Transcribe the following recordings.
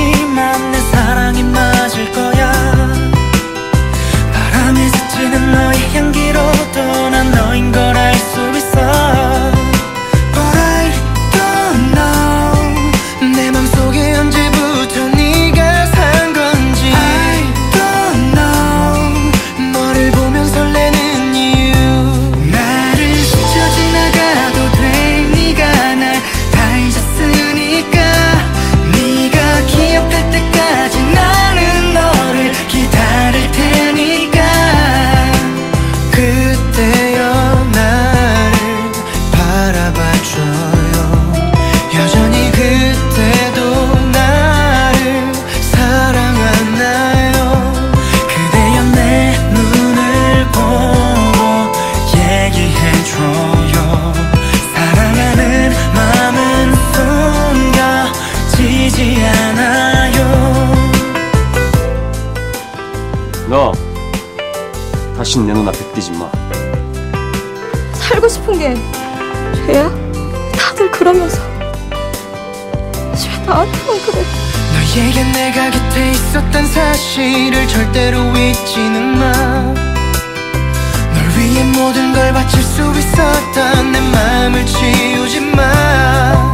시간이 지만 내사 너 다시 내 눈앞에 뛰지 마. 살고 싶은 게 죄야? 다들 그러면서 왜 나한테만 그래? 너에게 내가 곁에 있었던 사실을 절대로 잊지는 마. 널 위해 모든 걸 바칠 수 있었던 내 마음을 치우지 마.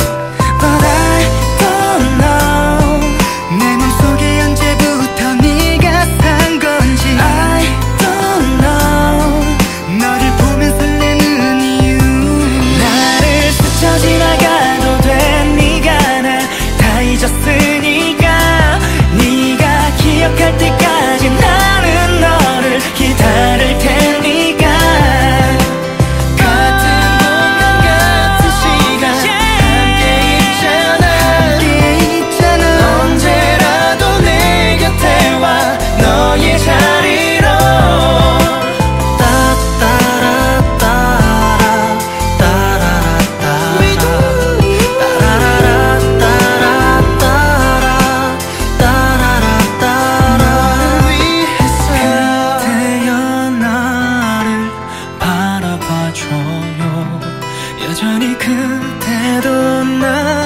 여전히 그대도 나